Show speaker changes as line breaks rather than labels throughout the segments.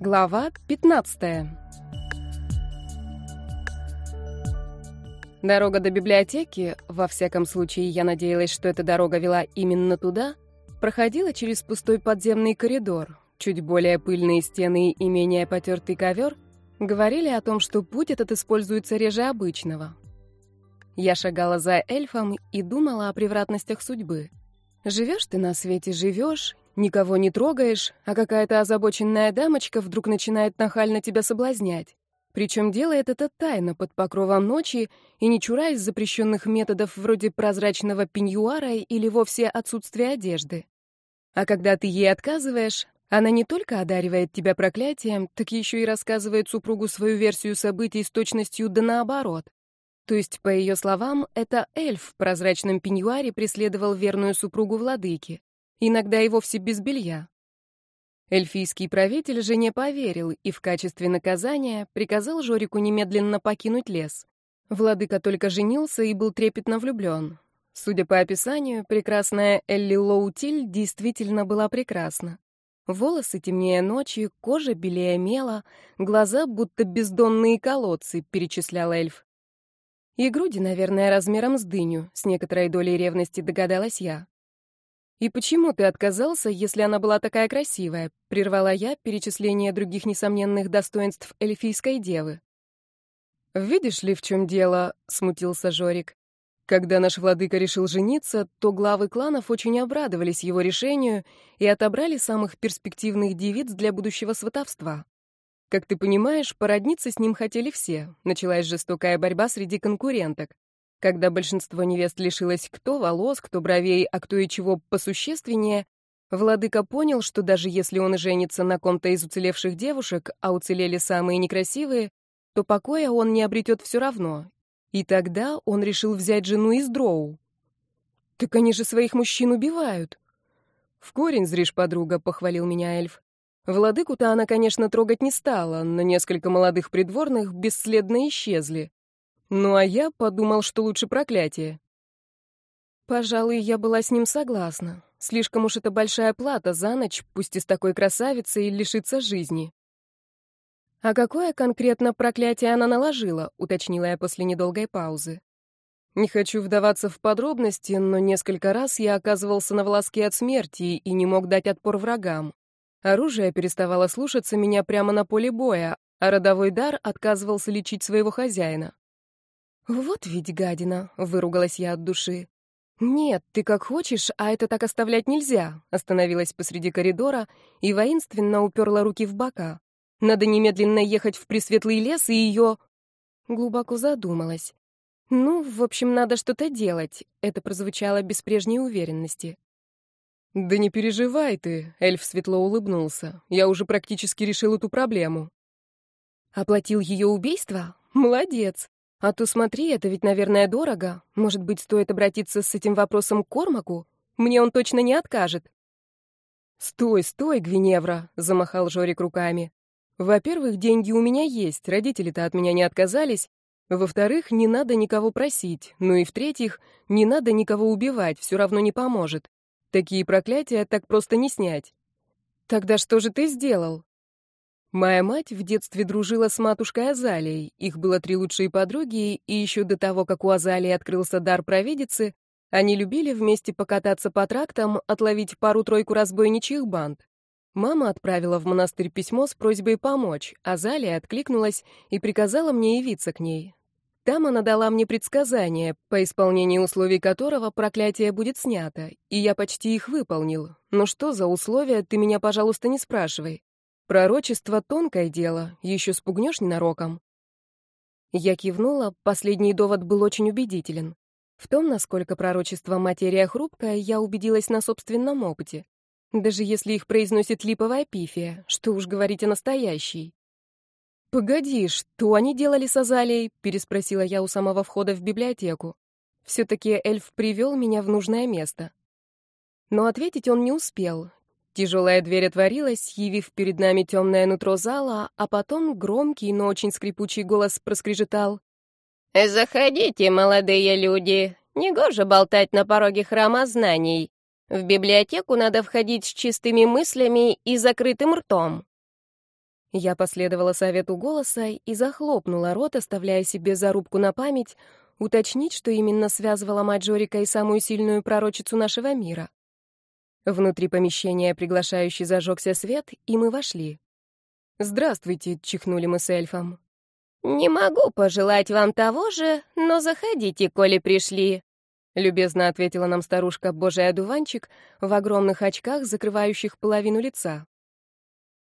Глава 15. Дорога до библиотеки, во всяком случае, я надеялась, что эта дорога вела именно туда, проходила через пустой подземный коридор. Чуть более пыльные стены и менее потертый ковер говорили о том, что путь этот используется реже обычного. Я шагала за эльфом и думала о превратностях судьбы. Живешь ты на свете, живешь, Никого не трогаешь, а какая-то озабоченная дамочка вдруг начинает нахально тебя соблазнять. Причем делает это тайно, под покровом ночи, и не чураясь запрещенных методов вроде прозрачного пеньюара или вовсе отсутствия одежды. А когда ты ей отказываешь, она не только одаривает тебя проклятием, так еще и рассказывает супругу свою версию событий с точностью да наоборот. То есть, по ее словам, это эльф в прозрачном пеньюаре преследовал верную супругу владыки иногда и вовсе без белья. Эльфийский правитель же не поверил и в качестве наказания приказал Жорику немедленно покинуть лес. Владыка только женился и был трепетно влюблен. Судя по описанию, прекрасная Элли Лоутиль действительно была прекрасна. Волосы темнее ночи, кожа белее мела, глаза будто бездонные колодцы, перечислял эльф. И груди, наверное, размером с дыню, с некоторой долей ревности догадалась я. «И почему ты отказался, если она была такая красивая?» — прервала я перечисление других несомненных достоинств эльфийской девы. «Видишь ли, в чем дело?» — смутился Жорик. Когда наш владыка решил жениться, то главы кланов очень обрадовались его решению и отобрали самых перспективных девиц для будущего сватовства. Как ты понимаешь, породниться с ним хотели все. Началась жестокая борьба среди конкуренток. Когда большинство невест лишилось кто волос, кто бровей, а кто и чего посущественнее, владыка понял, что даже если он и женится на ком-то из уцелевших девушек, а уцелели самые некрасивые, то покоя он не обретет все равно. И тогда он решил взять жену из дроу. «Так они же своих мужчин убивают!» «В корень зришь, подруга», — похвалил меня эльф. Владыку-то она, конечно, трогать не стала, но несколько молодых придворных бесследно исчезли. Ну а я подумал, что лучше проклятие. Пожалуй, я была с ним согласна. Слишком уж это большая плата за ночь, пусть и с такой красавицей, лишиться жизни. «А какое конкретно проклятие она наложила?» — уточнила я после недолгой паузы. Не хочу вдаваться в подробности, но несколько раз я оказывался на волоске от смерти и не мог дать отпор врагам. Оружие переставало слушаться меня прямо на поле боя, а родовой дар отказывался лечить своего хозяина. «Вот ведь гадина!» — выругалась я от души. «Нет, ты как хочешь, а это так оставлять нельзя!» Остановилась посреди коридора и воинственно уперла руки в бока. «Надо немедленно ехать в Пресветлый лес и ее...» Глубоко задумалась. «Ну, в общем, надо что-то делать», — это прозвучало без прежней уверенности. «Да не переживай ты», — эльф светло улыбнулся. «Я уже практически решил эту проблему». «Оплатил ее убийство? Молодец!» А то смотри, это ведь, наверное, дорого. Может быть, стоит обратиться с этим вопросом к Кормаку? Мне он точно не откажет. Стой, стой, Гвиневра, замахал Жорик руками. Во-первых, деньги у меня есть, родители-то от меня не отказались. Во-вторых, не надо никого просить. Ну и в-третьих, не надо никого убивать, все равно не поможет. Такие проклятия так просто не снять. Тогда что же ты сделал? Моя мать в детстве дружила с матушкой Азалией, их было три лучшие подруги, и еще до того, как у Азалии открылся дар провидицы, они любили вместе покататься по трактам, отловить пару-тройку разбойничьих банд. Мама отправила в монастырь письмо с просьбой помочь, Азалия откликнулась и приказала мне явиться к ней. Там она дала мне предсказание, по исполнению условий которого проклятие будет снято, и я почти их выполнил. Но что за условия, ты меня, пожалуйста, не спрашивай. Пророчество — тонкое дело, еще спугнешь ненароком. Я кивнула, последний довод был очень убедителен. В том, насколько пророчество материя хрупкая, я убедилась на собственном опыте. Даже если их произносит липовая пифия, что уж говорить о настоящей. «Погоди, что они делали с Азалией?» — переспросила я у самого входа в библиотеку. Все-таки эльф привел меня в нужное место. Но ответить он не успел. Тяжелая дверь отворилась, явив перед нами темное нутро зала, а потом громкий, но очень скрипучий голос проскрежетал.
«Заходите, молодые люди. Негоже болтать на пороге храма знаний. В библиотеку надо входить с чистыми мыслями и закрытым ртом».
Я последовала совету голоса и захлопнула рот, оставляя себе зарубку на память, уточнить, что именно связывала мать Жорика и самую сильную пророчицу нашего мира. Внутри помещения приглашающий зажегся свет, и мы вошли. «Здравствуйте», — чихнули мы с эльфом.
«Не могу пожелать вам того же, но заходите, коли пришли», — любезно ответила нам старушка Божий одуванчик в огромных очках, закрывающих половину лица.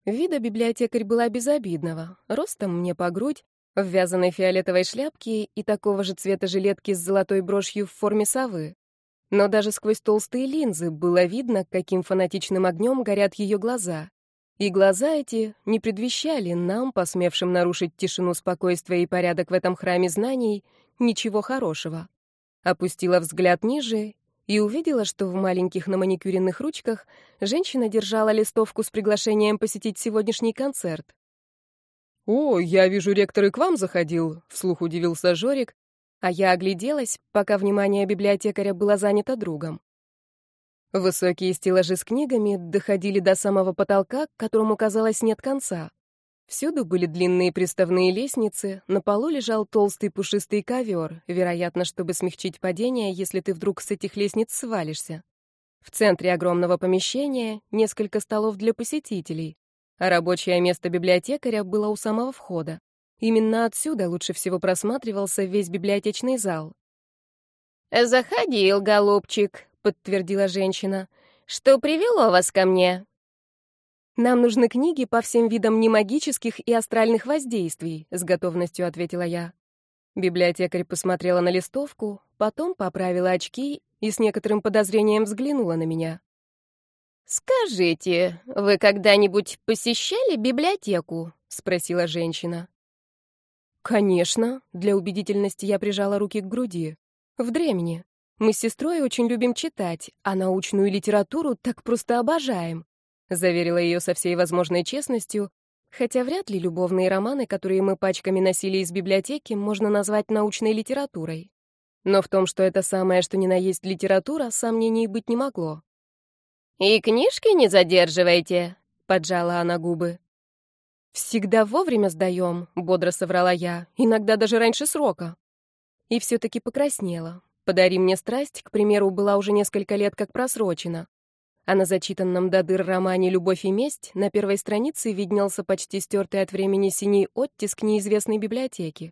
Вида библиотекарь была безобидного, ростом мне по грудь, в вязаной фиолетовой шляпке и такого же цвета жилетки с золотой брошью в форме совы. Но даже сквозь толстые линзы было видно, каким фанатичным огнем горят ее глаза. И глаза эти не предвещали нам, посмевшим нарушить тишину спокойствия и порядок в этом храме знаний, ничего хорошего. Опустила взгляд ниже и увидела, что в маленьких на маникюренных ручках женщина держала листовку с приглашением посетить сегодняшний концерт.
«О, я вижу, ректор и к вам заходил», — вслух удивился Жорик,
а я огляделась, пока внимание библиотекаря было занято другом. Высокие стеллажи с книгами доходили до самого потолка, которому, казалось, нет конца. Всюду были длинные приставные лестницы, на полу лежал толстый пушистый ковер, вероятно, чтобы смягчить падение, если ты вдруг с этих лестниц свалишься. В центре огромного помещения несколько столов для посетителей, а рабочее место библиотекаря было у самого входа. Именно отсюда лучше всего просматривался весь библиотечный зал.
«Заходил, голубчик», — подтвердила женщина. «Что привело вас ко мне?»
«Нам нужны книги по всем видам немагических и астральных воздействий», — с готовностью ответила я. Библиотекарь посмотрела на листовку, потом поправила очки и с некоторым подозрением взглянула на меня.
«Скажите, вы когда-нибудь посещали библиотеку?» — спросила женщина.
Конечно, для убедительности я прижала руки к груди. В дремне. Мы с сестрой очень любим читать, а научную литературу так просто обожаем. Заверила ее со всей возможной честностью, хотя вряд ли любовные романы, которые мы пачками носили из библиотеки, можно назвать научной литературой. Но в том, что это самое, что ни на есть литература, сомнений быть не могло.
«И книжки не задерживайте», — поджала она губы.
«Всегда вовремя сдаем», — бодро соврала я, иногда даже раньше срока. И все-таки покраснела. «Подари мне страсть», к примеру, была уже несколько лет как просрочена. А на зачитанном до дыр романе «Любовь и месть» на первой странице виднелся почти стертый от времени синий оттиск неизвестной библиотеки.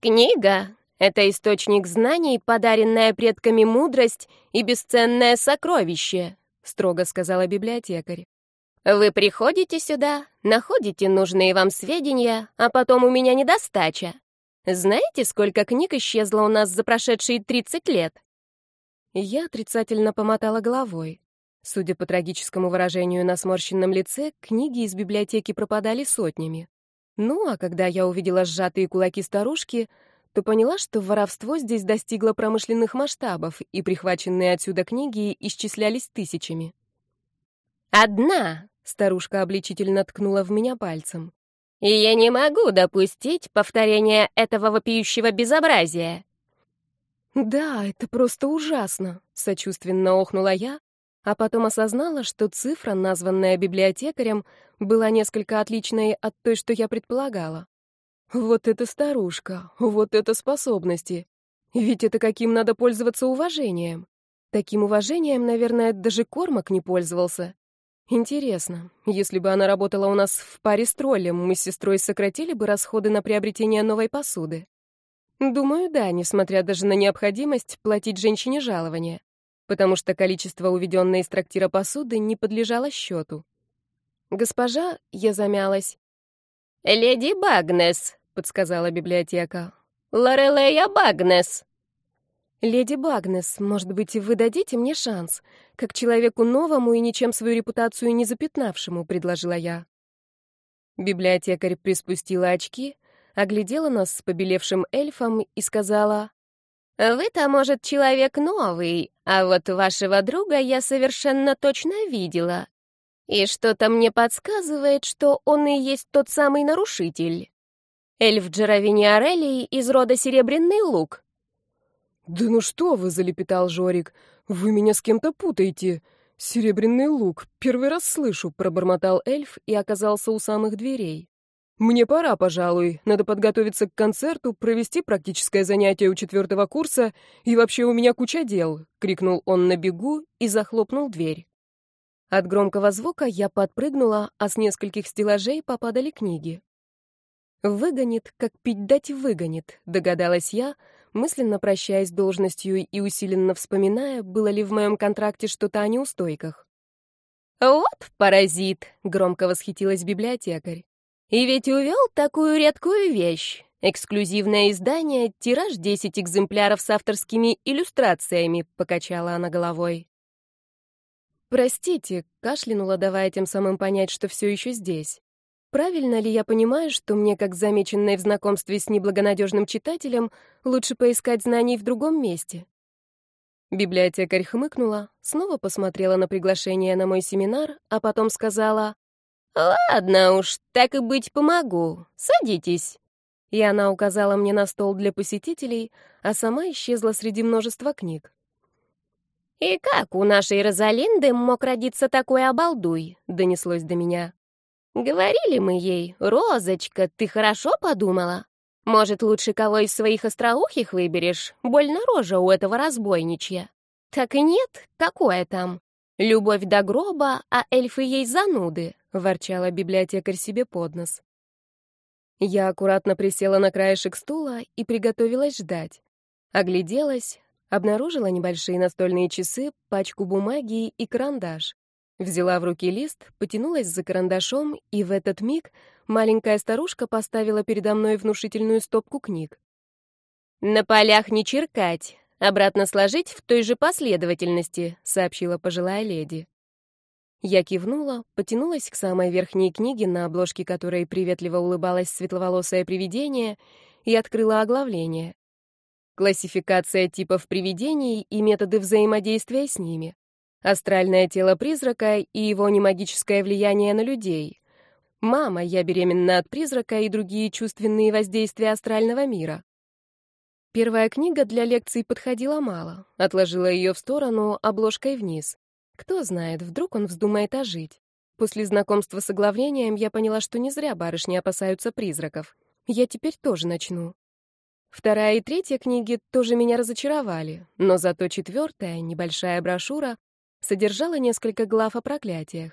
«Книга — это источник знаний, подаренная предками мудрость и бесценное сокровище», — строго сказала библиотекарь. Вы приходите сюда, находите нужные вам сведения, а потом у меня недостача. Знаете, сколько книг исчезло у нас за прошедшие 30 лет?
Я отрицательно помотала головой. Судя по трагическому выражению на сморщенном лице, книги из библиотеки пропадали сотнями. Ну, а когда я увидела сжатые кулаки старушки, то поняла, что воровство здесь достигло промышленных масштабов, и прихваченные отсюда книги исчислялись тысячами.
«Одна!» Старушка обличительно ткнула в меня пальцем. «И я не могу допустить повторения этого вопиющего безобразия!»
«Да, это просто ужасно!» — сочувственно охнула я, а потом осознала, что цифра, названная библиотекарем, была несколько отличной от той, что я предполагала. «Вот это старушка! Вот это способности! Ведь это каким надо пользоваться уважением! Таким уважением, наверное, даже Кормак не пользовался!» Интересно, если бы она работала у нас в паре с троллем, мы с сестрой сократили бы расходы на приобретение новой посуды? Думаю, да, несмотря даже на необходимость платить женщине жалование, потому что количество уведенной из трактира посуды не подлежало счету. Госпожа, я замялась.
«Леди Багнес», — подсказала библиотека. «Лорелея Багнес».
«Леди Багнес, может быть, вы дадите мне шанс, как человеку новому и ничем свою репутацию не запятнавшему», — предложила я. Библиотекарь приспустила очки, оглядела нас с побелевшим эльфом и сказала,
«Вы-то, может, человек новый, а вот вашего друга я совершенно точно видела. И что-то мне подсказывает, что он и есть тот самый нарушитель. Эльф Джеравини Орелли из рода Серебряный Лук,
«Да ну что вы!» — залепетал Жорик. «Вы меня с кем-то путаете!» «Серебряный лук! Первый раз слышу!» — пробормотал эльф и оказался у самых дверей. «Мне пора, пожалуй. Надо подготовиться к концерту, провести практическое занятие у четвертого курса, и вообще у меня куча дел!» — крикнул он на бегу и захлопнул дверь. От громкого звука я подпрыгнула, а с нескольких стеллажей попадали книги. «Выгонит, как пить дать выгонит», — догадалась я, — мысленно прощаясь должностью и усиленно вспоминая, было ли в моем контракте что-то о неустойках.
«Вот паразит!» — громко восхитилась библиотекарь. «И ведь увел такую редкую вещь. Эксклюзивное издание, тираж 10 экземпляров с авторскими иллюстрациями», — покачала она головой.
«Простите», — кашлянула, давая тем самым понять, что все еще здесь. Правильно ли я понимаю, что мне, как замеченной в знакомстве с неблагонадежным читателем, лучше поискать знаний в другом месте? Библиотекарь хмыкнула, снова посмотрела на приглашение на мой семинар, а потом сказала,
«Ладно уж, так и быть помогу. Садитесь».
И она указала мне на стол для посетителей, а сама исчезла среди множества книг.
«И как у нашей Розалинды мог родиться такой обалдуй?» — донеслось до меня. Говорили мы ей, «Розочка, ты хорошо подумала? Может, лучше кого из своих остроухих выберешь? Больно рожа у этого разбойничья». Так и нет, какое там? Любовь до гроба, а эльфы ей зануды,
ворчала библиотекарь себе под нос. Я аккуратно присела на краешек стула и приготовилась ждать. Огляделась, обнаружила небольшие настольные часы, пачку бумаги и карандаш. Взяла в руки лист, потянулась за карандашом, и в этот миг маленькая старушка поставила передо мной внушительную стопку книг.
«На полях не черкать, обратно сложить в той же последовательности», — сообщила пожилая леди.
Я кивнула, потянулась к самой верхней книге, на обложке которой приветливо улыбалось светловолосое привидение, и открыла оглавление. Классификация типов привидений и методы взаимодействия с ними астральное тело призрака и его немагическое влияние на людей. Мама, я беременна от призрака и другие чувственные воздействия астрального мира. Первая книга для лекций подходила мало. Отложила ее в сторону, обложкой вниз. Кто знает, вдруг он вздумает ожить. После знакомства с оглавлением я поняла, что не зря барышни опасаются призраков. Я теперь тоже начну. Вторая и третья книги тоже меня разочаровали, но зато четвертая, небольшая брошюра, содержала несколько глав о проклятиях.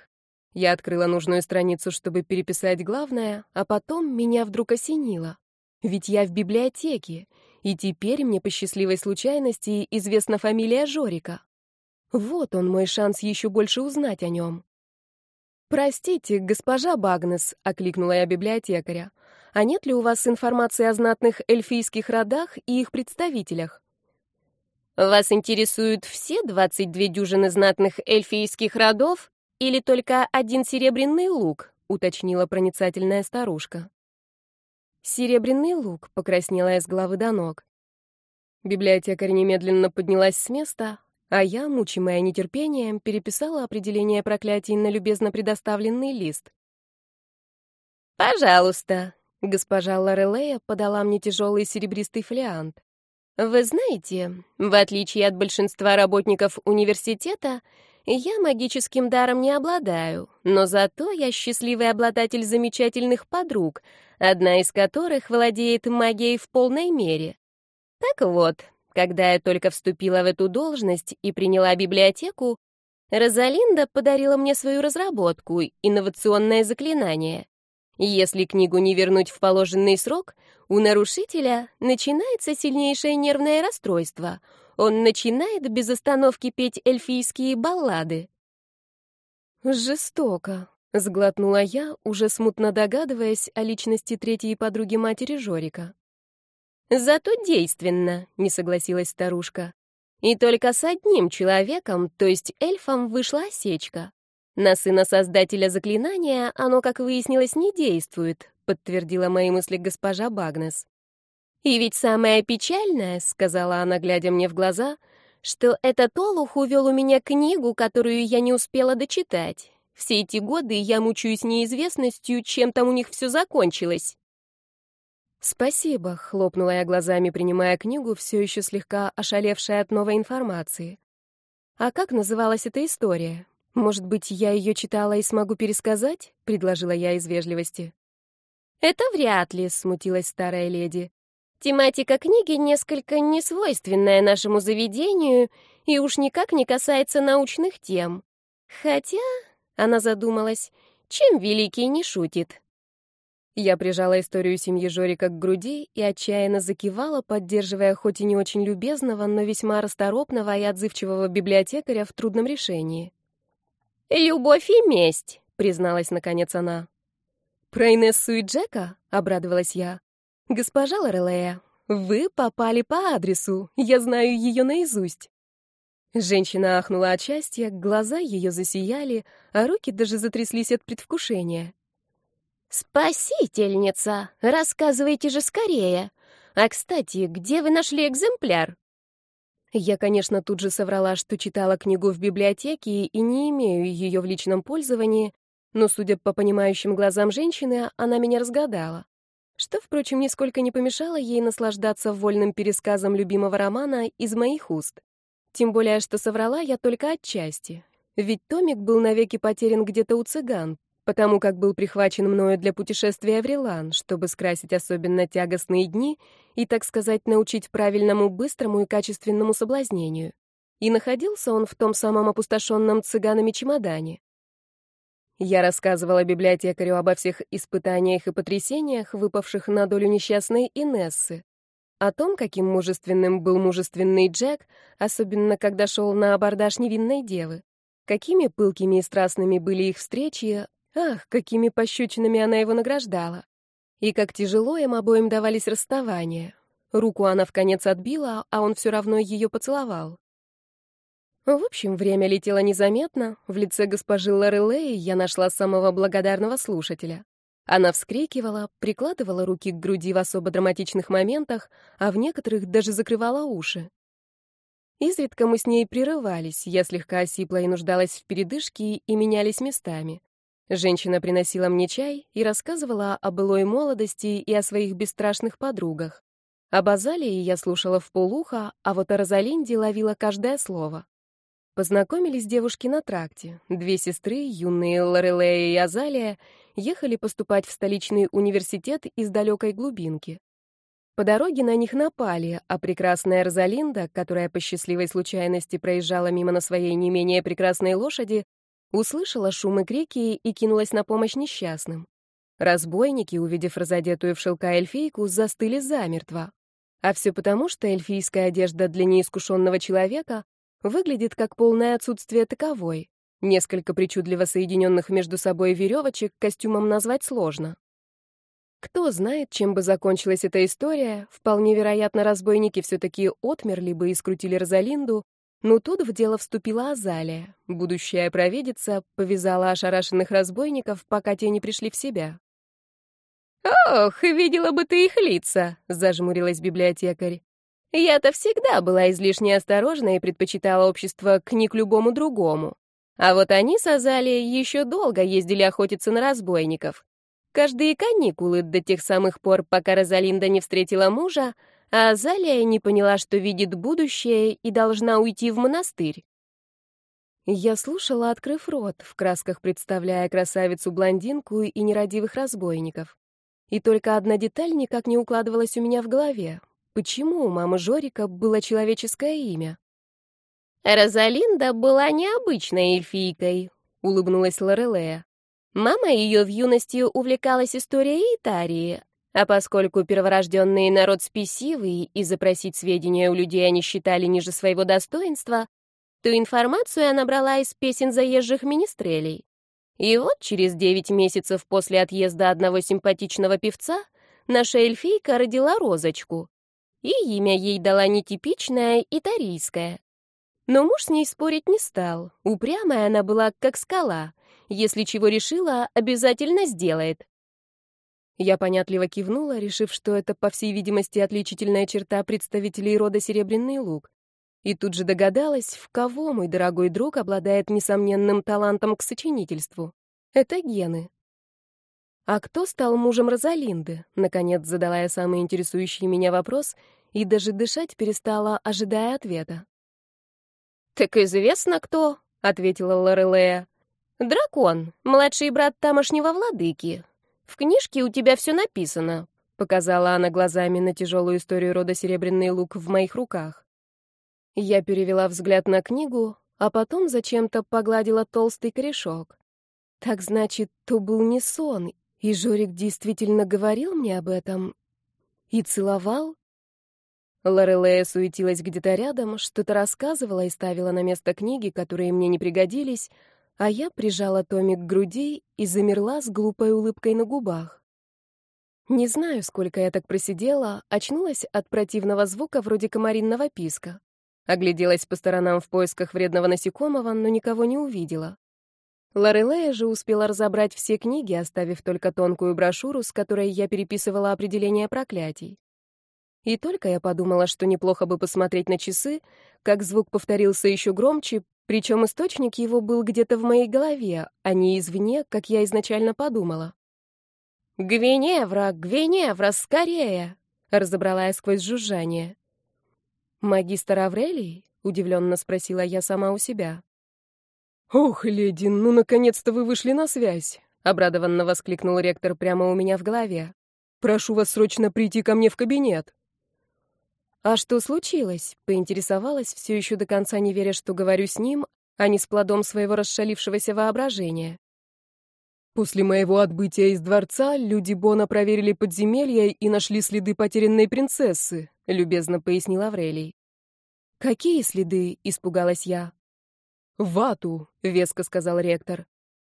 Я открыла нужную страницу, чтобы переписать главное, а потом меня вдруг осенило. Ведь я в библиотеке, и теперь мне по счастливой случайности известна фамилия Жорика. Вот он мой шанс еще больше узнать о нем. «Простите, госпожа Багнес», — окликнула я библиотекаря, «а нет ли у вас информации о знатных эльфийских родах и их представителях?»
Вас интересуют все 22 дюжины знатных эльфийских родов или только один серебряный лук, уточнила проницательная старушка.
Серебряный лук покраснела из головы до ног. Библиотекарь немедленно поднялась с места, а я, мучимая нетерпением, переписала определение проклятий на любезно предоставленный лист.
«Пожалуйста», —
госпожа Лорелея подала мне тяжелый серебристый флиант.
Вы знаете, в отличие от большинства работников университета, я магическим даром не обладаю, но зато я счастливый обладатель замечательных подруг, одна из которых владеет магией в полной мере. Так вот, когда я только вступила в эту должность и приняла библиотеку, Розалинда подарила мне свою разработку — инновационное заклинание. Если книгу не вернуть в положенный срок, у нарушителя начинается сильнейшее нервное расстройство. Он начинает без остановки петь эльфийские баллады.
«Жестоко», — сглотнула я, уже смутно догадываясь о личности третьей подруги матери Жорика.
«Зато действенно», — не согласилась старушка. «И только с одним человеком, то есть эльфом, вышла осечка. На сына создателя заклинания оно, как выяснилось, не действует, подтвердила мои мысли госпожа Багнес. И ведь самое печальное, сказала она, глядя мне в глаза, что этот олух увел у меня книгу, которую я не успела дочитать. Все эти годы я мучаюсь неизвестностью, чем там у них все закончилось.
«Спасибо», — хлопнула я глазами, принимая книгу, все еще слегка ошалевшая от новой информации. «А как называлась эта история? «Может быть, я ее читала и смогу пересказать?» — предложила я из вежливости.
«Это вряд ли», — смутилась старая леди. «Тематика книги несколько несвойственная нашему заведению и уж никак не касается научных тем. Хотя...» — она задумалась. «Чем великий не шутит?»
Я прижала историю семьи Жорика к груди и отчаянно закивала, поддерживая хоть и не очень любезного, но весьма расторопного и отзывчивого библиотекаря в трудном решении.
«Любовь и месть», — призналась наконец она.
«Про Инессу и Джека?» — обрадовалась я. «Госпожа Лорелея, вы попали по адресу. Я знаю ее наизусть». Женщина ахнула от счастья, глаза ее засияли, а руки даже затряслись от предвкушения.
«Спасительница! Рассказывайте же скорее! А, кстати, где вы нашли экземпляр?»
Я, конечно, тут же соврала, что читала книгу в библиотеке и не имею ее в личном пользовании, но, судя по понимающим глазам женщины, она меня разгадала. Что, впрочем, нисколько не помешало ей наслаждаться вольным пересказом любимого романа из моих уст. Тем более, что соврала я только отчасти. Ведь Томик был навеки потерян где-то у цыган, потому как был прихвачен мною для путешествия в Рилан, чтобы скрасить особенно тягостные дни и, так сказать, научить правильному, быстрому и качественному соблазнению. И находился он в том самом опустошенном цыганами чемодане. Я рассказывала библиотекарю обо всех испытаниях и потрясениях, выпавших на долю несчастной Инессы, о том, каким мужественным был мужественный Джек, особенно когда шел на абордаж невинной девы, какими пылкими и страстными были их встречи, Ах, какими пощечинами она его награждала. И как тяжело им обоим давались расставания. Руку она в вконец отбила, а он все равно ее поцеловал. В общем, время летело незаметно. В лице госпожи Лорелей я нашла самого благодарного слушателя. Она вскрикивала, прикладывала руки к груди в особо драматичных моментах, а в некоторых даже закрывала уши. Изредка мы с ней прерывались, я слегка осипла и нуждалась в передышке, и менялись местами. Женщина приносила мне чай и рассказывала о былой молодости и о своих бесстрашных подругах. Об Азалии я слушала в полуха, а вот о Розалинде ловила каждое слово. Познакомились девушки на тракте. Две сестры, юные Лорелея и Азалия, ехали поступать в столичный университет из далекой глубинки. По дороге на них напали, а прекрасная Розалинда, которая по счастливой случайности проезжала мимо на своей не менее прекрасной лошади, Услышала шум и крики и кинулась на помощь несчастным. Разбойники, увидев разодетую в шелка эльфийку, застыли замертво. А все потому, что эльфийская одежда для неискушенного человека выглядит как полное отсутствие таковой. Несколько причудливо соединенных между собой веревочек костюмом назвать сложно. Кто знает, чем бы закончилась эта история, вполне вероятно, разбойники все-таки отмерли бы и скрутили Розалинду, но тут в дело вступила Азалия. Будущая провидица повязала ошарашенных разбойников, пока те не пришли в себя.
«Ох, видела бы ты их лица!» — зажмурилась библиотекарь. «Я-то всегда была излишне осторожна и предпочитала общество книг любому другому. А вот они с Азалией еще долго ездили охотиться на разбойников. Каждые каникулы до тех самых пор, пока Розалинда не встретила мужа, а Азалия не поняла, что видит будущее и должна уйти в монастырь.
Я слушала, открыв рот, в красках представляя красавицу-блондинку и нерадивых разбойников. И только одна деталь никак не укладывалась у меня в голове. Почему у мамы Жорика было человеческое имя?
«Розалинда была необычной эльфийкой», — улыбнулась Лорелея. Мама ее в юности увлекалась историей Итарии, а поскольку перворожденный народ спесивый и запросить сведения у людей они считали ниже своего достоинства, то информацию она брала из песен заезжих министрелей. И вот через девять месяцев после отъезда одного симпатичного певца наша эльфийка родила розочку. И имя ей дала нетипичное и. Но муж с ней спорить не стал. Упрямая она была, как скала. Если чего решила, обязательно сделает.
Я понятливо кивнула, решив, что это, по всей видимости, отличительная черта представителей рода Серебряный Лук. И тут же догадалась, в кого мой дорогой друг обладает несомненным талантом к сочинительству. Это гены. А кто стал мужем Розалинды? Наконец задала я самый интересующий меня вопрос и даже дышать перестала, ожидая ответа.
«Так известно кто», — ответила Лорелея. «Дракон, младший брат тамошнего владыки, в книжке у тебя все написано, показала она глазами на тяжелую историю рода Серебряный лук в моих руках. Я перевела взгляд на книгу, а потом зачем-то погладила толстый корешок. Так значит, то был не сон, и Жорик действительно говорил мне об этом и целовал. Лорелея суетилась где-то рядом, что-то рассказывала и ставила на место книги, которые мне не пригодились, а я прижала Томми к груди и замерла с глупой улыбкой на губах. Не знаю, сколько я так просидела, очнулась от противного звука вроде комаринного писка. Огляделась по сторонам в поисках вредного насекомого, но никого не увидела. Лорелея же успела разобрать все книги, оставив только тонкую брошюру, с которой я переписывала определение проклятий. И только я подумала, что неплохо бы посмотреть на часы, как звук повторился еще громче, причем источник его был где-то в моей голове, а не извне, как я изначально подумала. «Гвиневра, Гвиневра, скорее!» — разобрала я сквозь жужжание. «Магистр Аврелий?» — удивленно спросила я сама у себя.
«Ох, леди, ну наконец-то вы вышли на связь!» — обрадованно воскликнул ректор прямо у меня в голове. «Прошу вас срочно прийти ко мне в кабинет!»
А что случилось? Поинтересовалась, все еще до конца не веря, что говорю с ним, а не с плодом своего расшалившегося воображения.
После моего отбытия из дворца люди Бона проверили подземелья и нашли следы потерянной принцессы, любезно пояснил Аврелий.
Какие следы? испугалась я.
Вату, веско сказал ректор.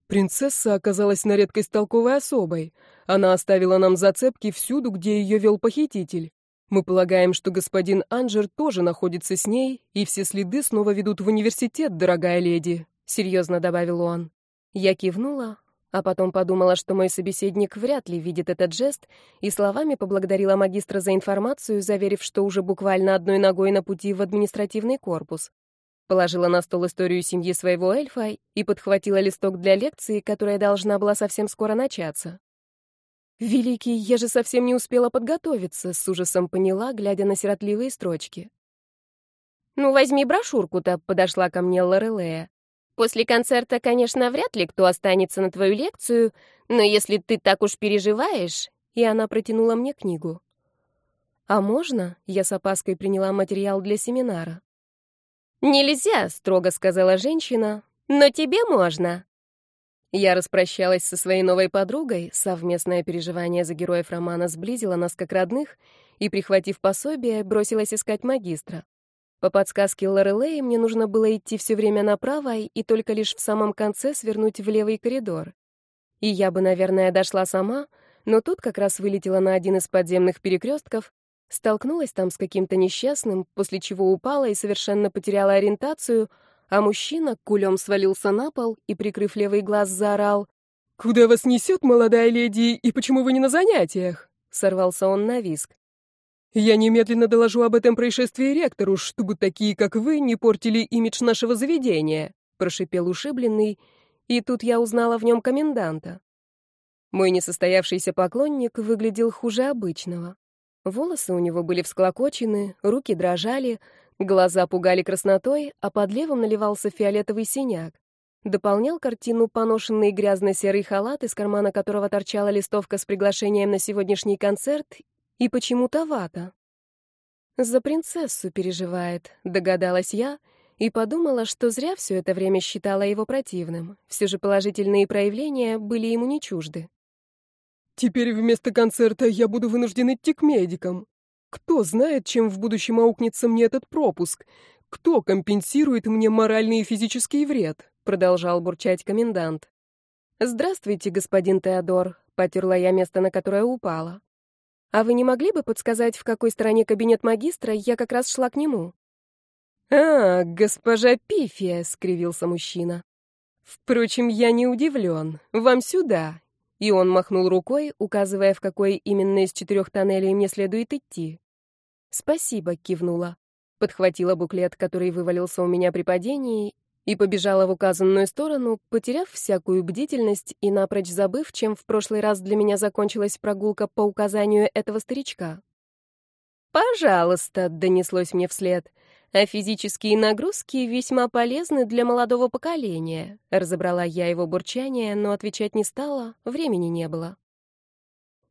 Принцесса оказалась на редкость толковой особой. Она оставила нам зацепки всюду, где ее вел похититель. Мы полагаем, что господин Анджер тоже находится с ней, и все следы снова ведут в университет, дорогая леди», — серьезно добавил он.
Я кивнула, а потом подумала, что мой собеседник вряд ли видит этот жест, и словами поблагодарила магистра за информацию, заверив, что уже буквально одной ногой на пути в административный корпус. Положила на стол историю семьи своего эльфа и подхватила листок для лекции, которая должна была совсем скоро начаться. Великий, я же совсем не успела подготовиться, с ужасом поняла, глядя на сиротливые строчки. «Ну, возьми брошюрку-то», — подошла ко мне Лорелея. «После концерта, конечно, вряд ли кто останется на твою лекцию, но если ты так уж переживаешь...» И она протянула мне книгу. «А можно?» — я с опаской приняла материал для семинара. «Нельзя», — строго сказала женщина, — «но тебе можно». Я распрощалась со своей новой подругой, совместное переживание за героев романа сблизило нас как родных, и, прихватив пособие, бросилась искать магистра. По подсказке Лорелей мне нужно было идти все время направо и только лишь в самом конце свернуть в левый коридор. И я бы, наверное, дошла сама, но тут как раз вылетела на один из подземных перекрестков, столкнулась там с каким-то несчастным, после чего упала и совершенно потеряла ориентацию — а мужчина кулем свалился на пол и, прикрыв левый глаз, заорал
«Куда вас несет, молодая леди, и почему вы не на занятиях?» Сорвался он на виск. «Я немедленно доложу об этом происшествии ректору, чтобы такие, как вы, не портили имидж нашего заведения», прошипел ушибленный, и тут я узнала в нем коменданта. Мой несостоявшийся поклонник выглядел хуже обычного. Волосы у него были всклокочены, руки дрожали, Глаза пугали краснотой, а под левым наливался фиолетовый синяк. Дополнял картину поношенный грязно-серый халат, из кармана которого торчала листовка с приглашением на сегодняшний концерт, и почему-то вата. «За принцессу переживает», — догадалась я, и подумала, что зря все это время считала его противным. Все же положительные проявления были ему не чужды. «Теперь вместо концерта я буду вынужден идти к медикам», кто знает, чем в будущем аукнется мне этот пропуск? Кто компенсирует мне моральный и физический вред?» Продолжал бурчать комендант. «Здравствуйте, господин Теодор», — потерла я место, на которое упала. «А вы не могли бы подсказать, в какой стороне кабинет магистра? Я как раз шла к нему». «А, госпожа Пифия», — скривился мужчина. «Впрочем, я не удивлен. Вам сюда». И он махнул рукой, указывая, в какой именно из четырех тоннелей мне следует идти. «Спасибо», — кивнула. Подхватила буклет, который вывалился у меня при падении, и побежала в указанную сторону, потеряв всякую бдительность и напрочь забыв, чем в прошлый раз для меня закончилась прогулка по указанию этого старичка. «Пожалуйста», — донеслось мне вслед, —
«а физические нагрузки весьма полезны для молодого поколения». Разобрала я его бурчание, но отвечать не стала, времени не было.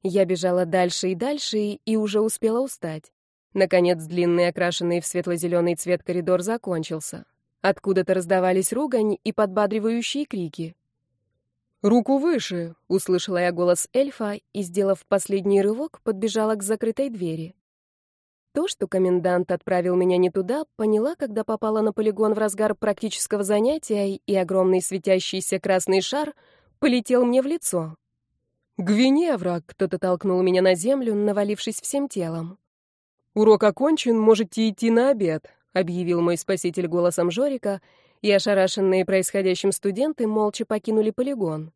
Я бежала дальше и дальше и уже успела устать. Наконец, длинный, окрашенный в светло-зеленый цвет коридор закончился. Откуда-то раздавались ругань и подбадривающие крики.
«Руку выше!»
— услышала я голос эльфа и, сделав последний рывок, подбежала к закрытой двери. То, что комендант отправил меня не туда, поняла, когда попала на полигон в разгар практического занятия, и огромный светящийся красный шар полетел мне в лицо.
«Гвиневра!» — кто-то толкнул меня на землю, навалившись всем телом. «Урок окончен, можете идти на обед», — объявил мой спаситель голосом Жорика, и ошарашенные происходящим студенты молча покинули полигон.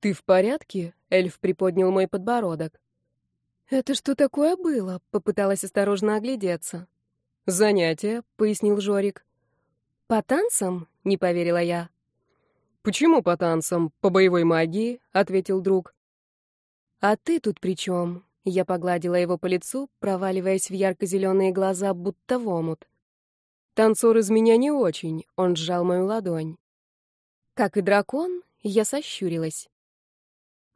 «Ты в порядке?» — эльф приподнял мой подбородок.
«Это что такое было?» — попыталась осторожно оглядеться.
«Занятие», — пояснил Жорик.
«По танцам?» — не поверила я.
«Почему по танцам? По боевой магии?» — ответил друг.
«А ты тут при чем? Я погладила его по лицу, проваливаясь в ярко-зеленые глаза, будто в омут.
«Танцор из меня не очень», — он сжал мою ладонь.
Как и дракон, я сощурилась.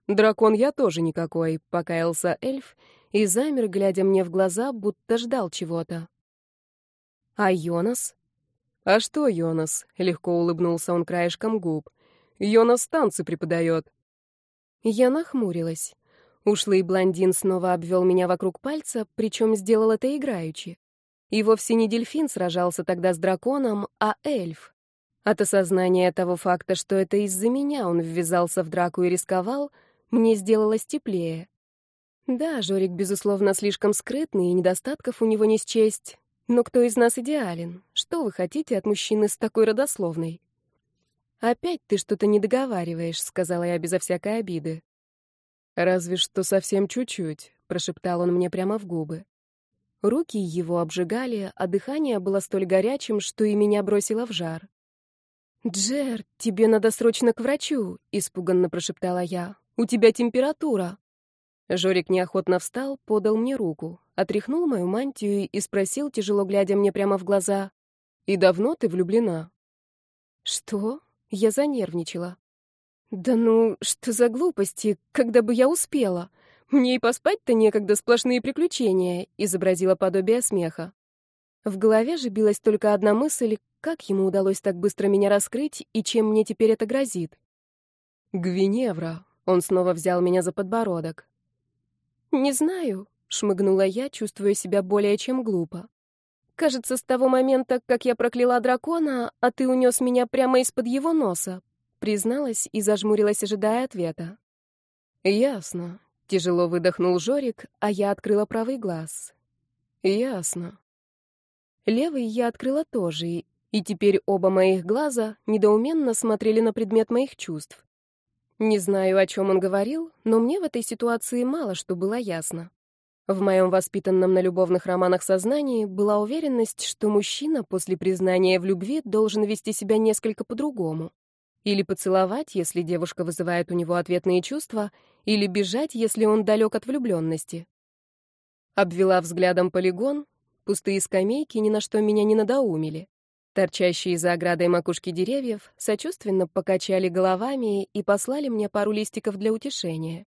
«Дракон я тоже никакой», — покаялся эльф и замер, глядя мне в глаза, будто ждал чего-то.
«А Йонас?»
«А что Йонас?» — легко улыбнулся он краешком губ. «Йонас танцы преподает».
Я нахмурилась. Ушлый блондин снова обвел меня вокруг пальца, причем сделал это играючи. И вовсе не дельфин сражался тогда с драконом, а эльф. От осознания того факта, что это из-за меня он ввязался в драку и рисковал, мне сделалось теплее. Да, Жорик, безусловно, слишком скрытный, и недостатков у него не счесть. Но кто из нас идеален? Что вы хотите от мужчины с такой родословной? «Опять ты что-то не договариваешь», — сказала я безо всякой обиды.
«Разве что совсем чуть-чуть», — прошептал он мне прямо в губы.
Руки его обжигали, а дыхание было столь горячим, что и меня бросило в жар. «Джер, тебе надо срочно к врачу», — испуганно прошептала я. «У тебя температура». Жорик неохотно встал, подал мне руку, отряхнул мою мантию и спросил, тяжело глядя мне прямо в глаза.
«И давно ты влюблена?»
«Что?» Я занервничала. Да ну, что за глупости, когда бы я успела? Мне и поспать-то некогда сплошные приключения, изобразила подобие смеха. В голове же билась только одна мысль, как ему удалось так быстро меня раскрыть и чем мне теперь это грозит.
«Гвиневра», — он снова взял меня за подбородок.
«Не знаю», — шмыгнула я, чувствуя себя более чем глупо. «Кажется, с того момента, как я прокляла дракона, а ты унес меня прямо из-под его носа, призналась и зажмурилась, ожидая ответа.
«Ясно», — тяжело выдохнул Жорик, а я открыла правый глаз. «Ясно».
Левый я открыла тоже, и теперь оба моих глаза недоуменно смотрели на предмет моих чувств. Не знаю, о чем он говорил, но мне в этой ситуации мало что было ясно. В моем воспитанном на любовных романах сознании была уверенность, что мужчина после признания в любви должен вести себя несколько по-другому. Или поцеловать, если девушка вызывает у него ответные чувства, или бежать, если он далек от влюбленности. Обвела взглядом полигон, пустые скамейки ни на что меня не надоумили. Торчащие за оградой макушки деревьев сочувственно покачали головами и послали мне пару листиков для утешения.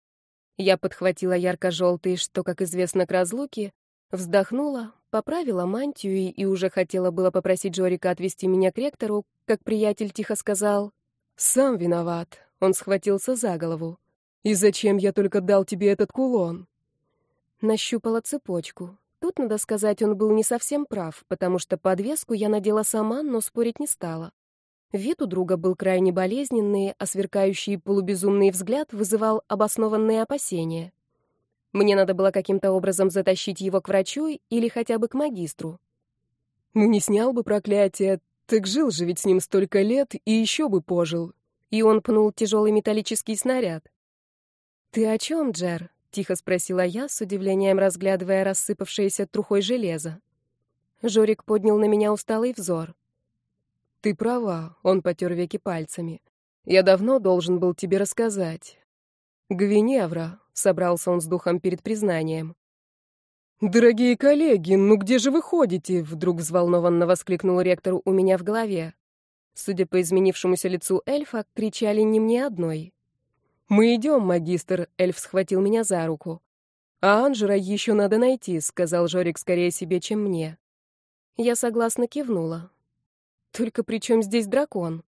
Я подхватила ярко-желтые, что, как известно, к разлуке, вздохнула, поправила мантию и уже хотела было попросить Жорика отвести меня к ректору, как приятель тихо сказал
сам виноват. Он схватился за голову. И зачем я только дал тебе этот кулон?
Нащупала цепочку. Тут, надо сказать, он был не совсем прав, потому что подвеску я надела сама, но спорить не стала. Вид у друга был крайне болезненный, а сверкающий полубезумный взгляд вызывал обоснованные опасения. Мне надо было каким-то образом затащить его к врачу или хотя бы к магистру.
«Ну не снял бы проклятие, так жил же ведь с ним столько лет, и еще бы пожил.
И он пнул тяжелый металлический снаряд. «Ты о чем, Джер?» — тихо спросила я, с удивлением разглядывая рассыпавшееся трухой железо. Жорик поднял на меня усталый взор.
«Ты права», — он потер веки пальцами. «Я давно должен был тебе рассказать». «Гвиневра», — собрался он с духом перед признанием. «Дорогие коллеги, ну где же вы ходите?» — вдруг взволнованно воскликнул ректор у меня в голове. Судя по изменившемуся лицу эльфа, кричали не мне одной. «Мы идем, магистр», — эльф схватил меня за руку. «А Анжера еще надо найти», — сказал Жорик скорее себе, чем мне. Я согласно кивнула. «Только при чем здесь дракон?»